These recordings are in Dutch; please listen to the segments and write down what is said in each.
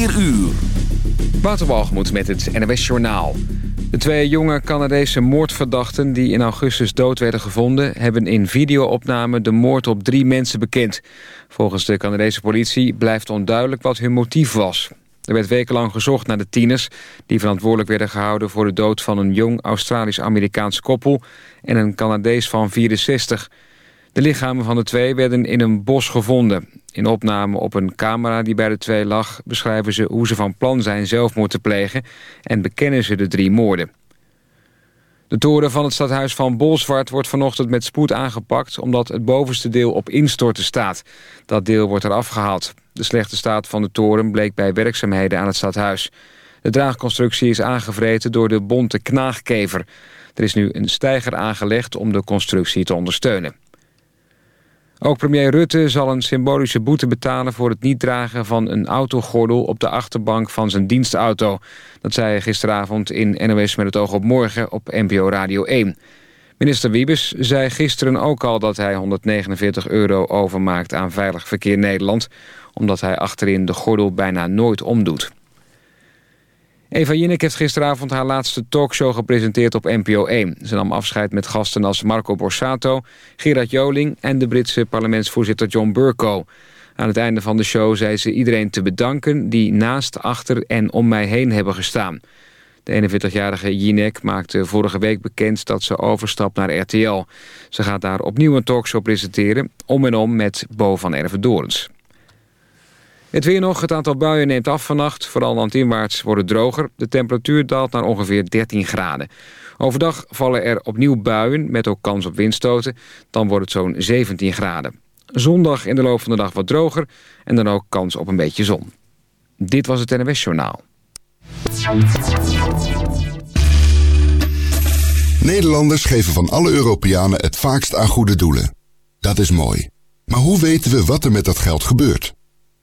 4 uur. Waterwalgemoed met het NWS Journaal. De twee jonge Canadese moordverdachten die in augustus dood werden gevonden... hebben in videoopname de moord op drie mensen bekend. Volgens de Canadese politie blijft onduidelijk wat hun motief was. Er werd wekenlang gezocht naar de tieners... die verantwoordelijk werden gehouden voor de dood van een jong Australisch-Amerikaans koppel... en een Canadees van 64. De lichamen van de twee werden in een bos gevonden. In opname op een camera die bij de twee lag... beschrijven ze hoe ze van plan zijn zelfmoord te plegen... en bekennen ze de drie moorden. De toren van het stadhuis van Bolsward wordt vanochtend met spoed aangepakt... omdat het bovenste deel op instorten staat. Dat deel wordt eraf gehaald. De slechte staat van de toren bleek bij werkzaamheden aan het stadhuis. De draagconstructie is aangevreten door de bonte knaagkever. Er is nu een steiger aangelegd om de constructie te ondersteunen. Ook premier Rutte zal een symbolische boete betalen... voor het niet dragen van een autogordel op de achterbank van zijn dienstauto. Dat zei hij gisteravond in NOS met het oog op morgen op NPO Radio 1. Minister Wiebes zei gisteren ook al dat hij 149 euro overmaakt aan Veilig Verkeer Nederland... omdat hij achterin de gordel bijna nooit omdoet. Eva Jinek heeft gisteravond haar laatste talkshow gepresenteerd op NPO 1. Ze nam afscheid met gasten als Marco Borsato, Gerard Joling... en de Britse parlementsvoorzitter John Burko. Aan het einde van de show zei ze iedereen te bedanken... die naast, achter en om mij heen hebben gestaan. De 41-jarige Jinek maakte vorige week bekend dat ze overstapt naar RTL. Ze gaat daar opnieuw een talkshow presenteren... om en om met Bo van Ervedorens. Het weer nog, het aantal buien neemt af vannacht. Vooral landinwaarts wordt het droger. De temperatuur daalt naar ongeveer 13 graden. Overdag vallen er opnieuw buien met ook kans op windstoten. Dan wordt het zo'n 17 graden. Zondag in de loop van de dag wat droger en dan ook kans op een beetje zon. Dit was het NWS Journaal. Nederlanders geven van alle Europeanen het vaakst aan goede doelen. Dat is mooi. Maar hoe weten we wat er met dat geld gebeurt?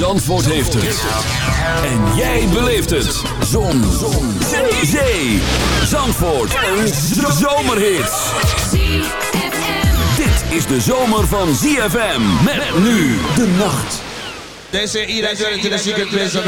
Zandvoort heeft het. En jij beleeft het. Zon. Zon. Zee. Zandvoort. Een zomerhit. Dit is de zomer van ZFM. Met nu de nacht. They say journey to the secret place of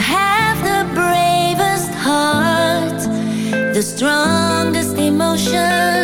have the bravest heart, the strongest emotion.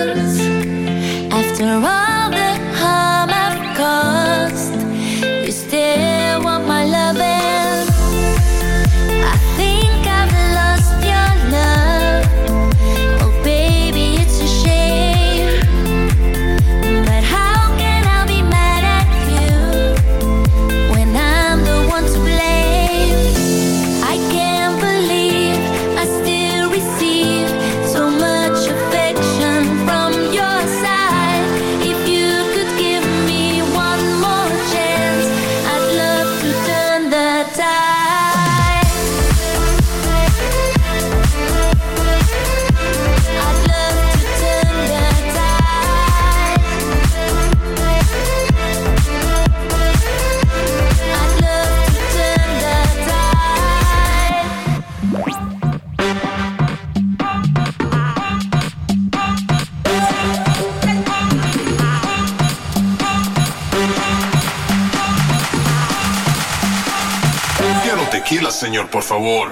Señor, por favor.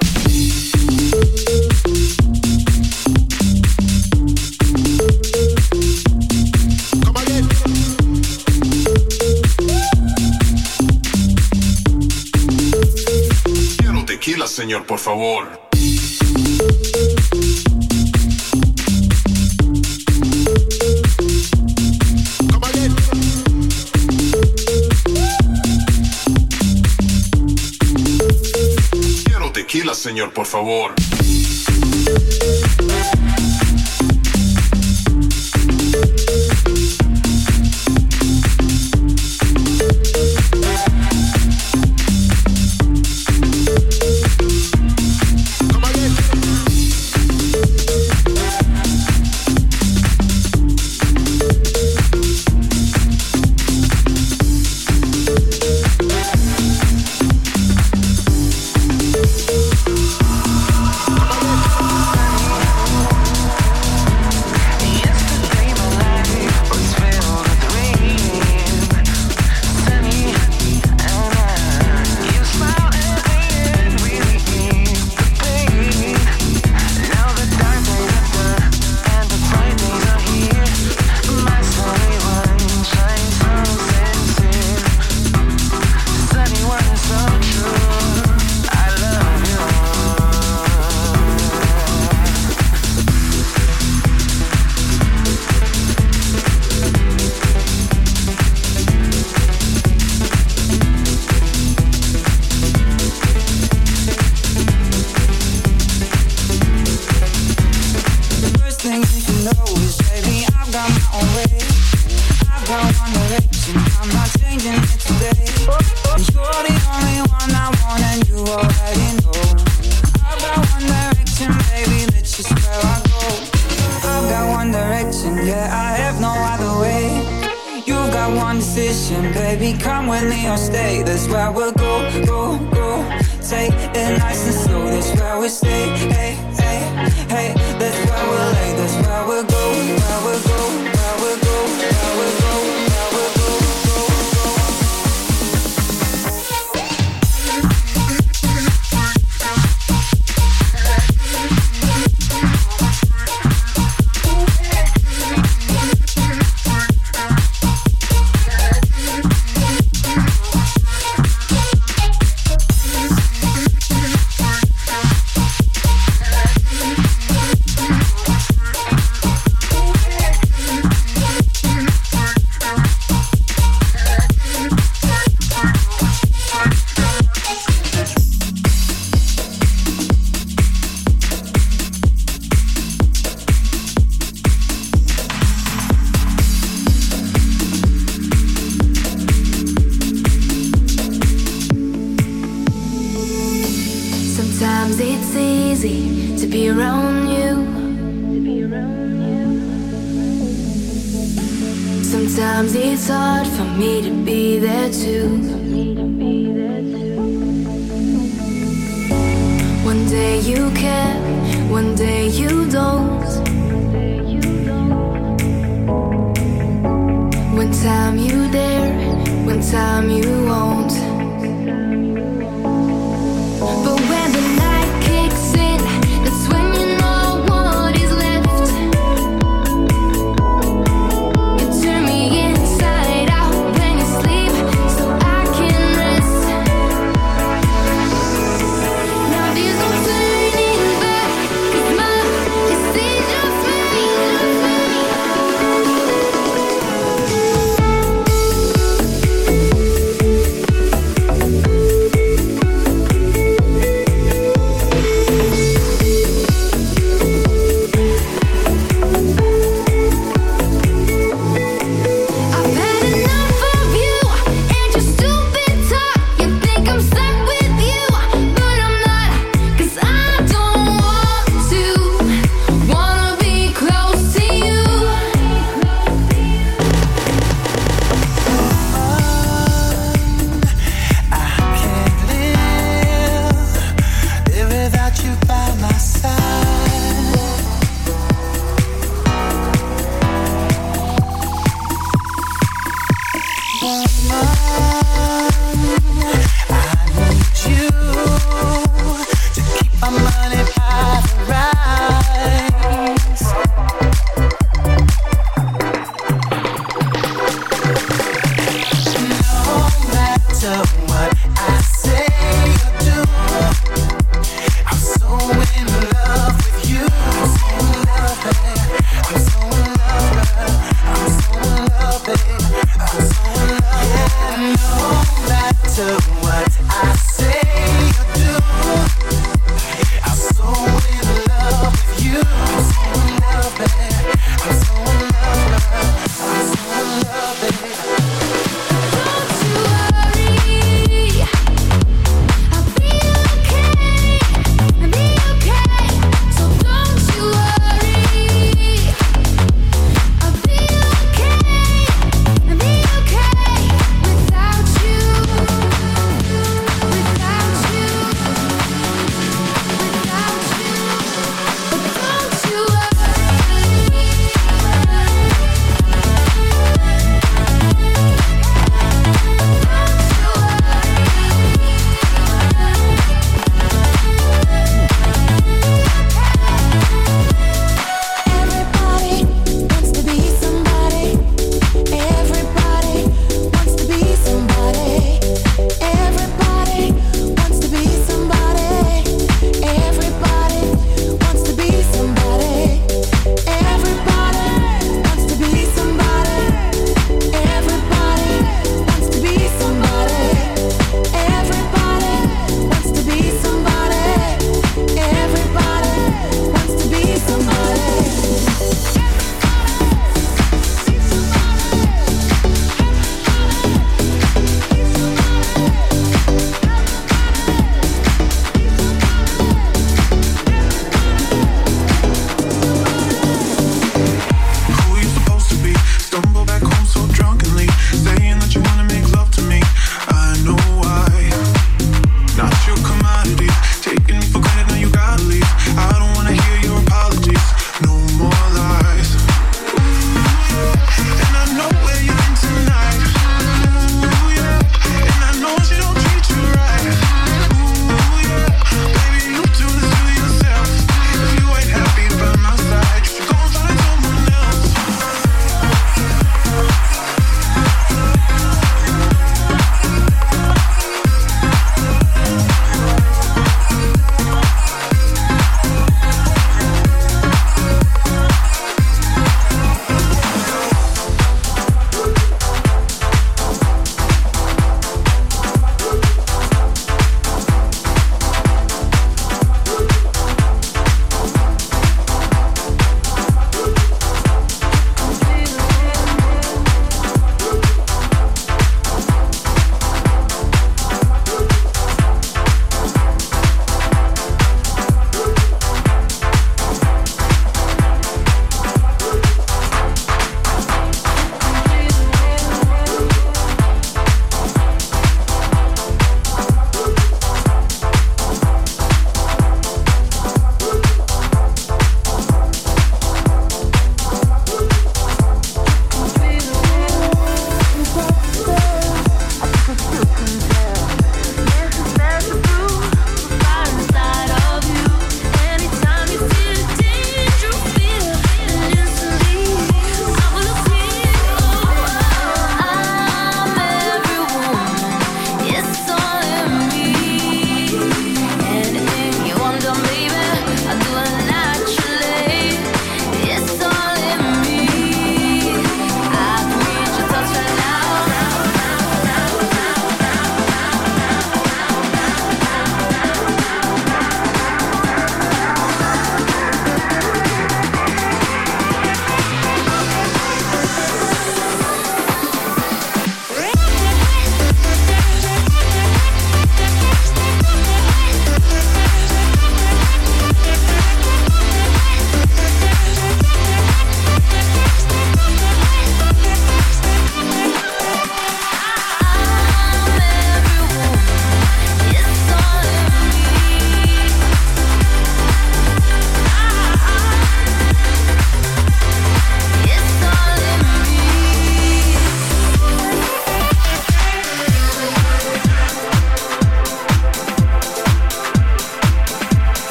Quiero tequila, señor, por favor. Señor, por favor.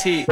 T.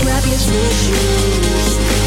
grab your shoes.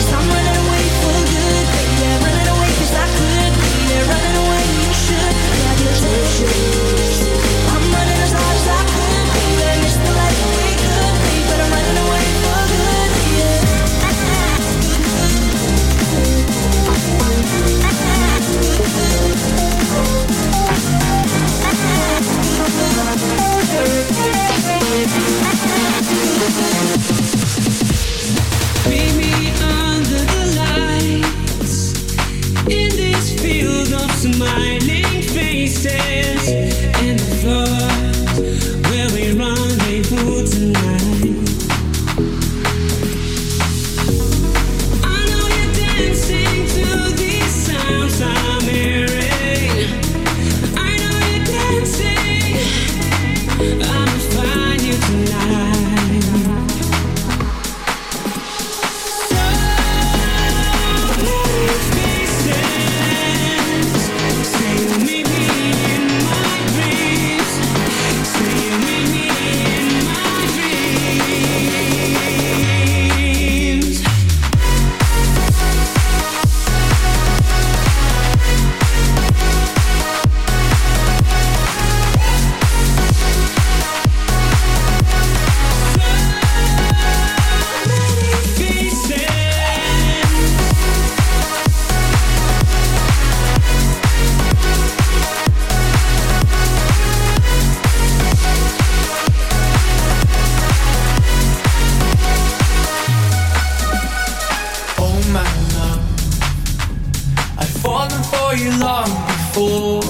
longing for you long before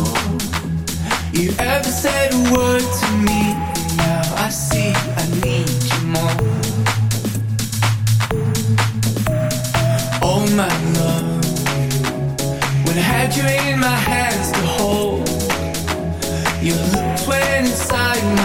you ever said a word to me. Now I see I need you more. Oh my love, when I had you in my hands to hold, you looked went inside my.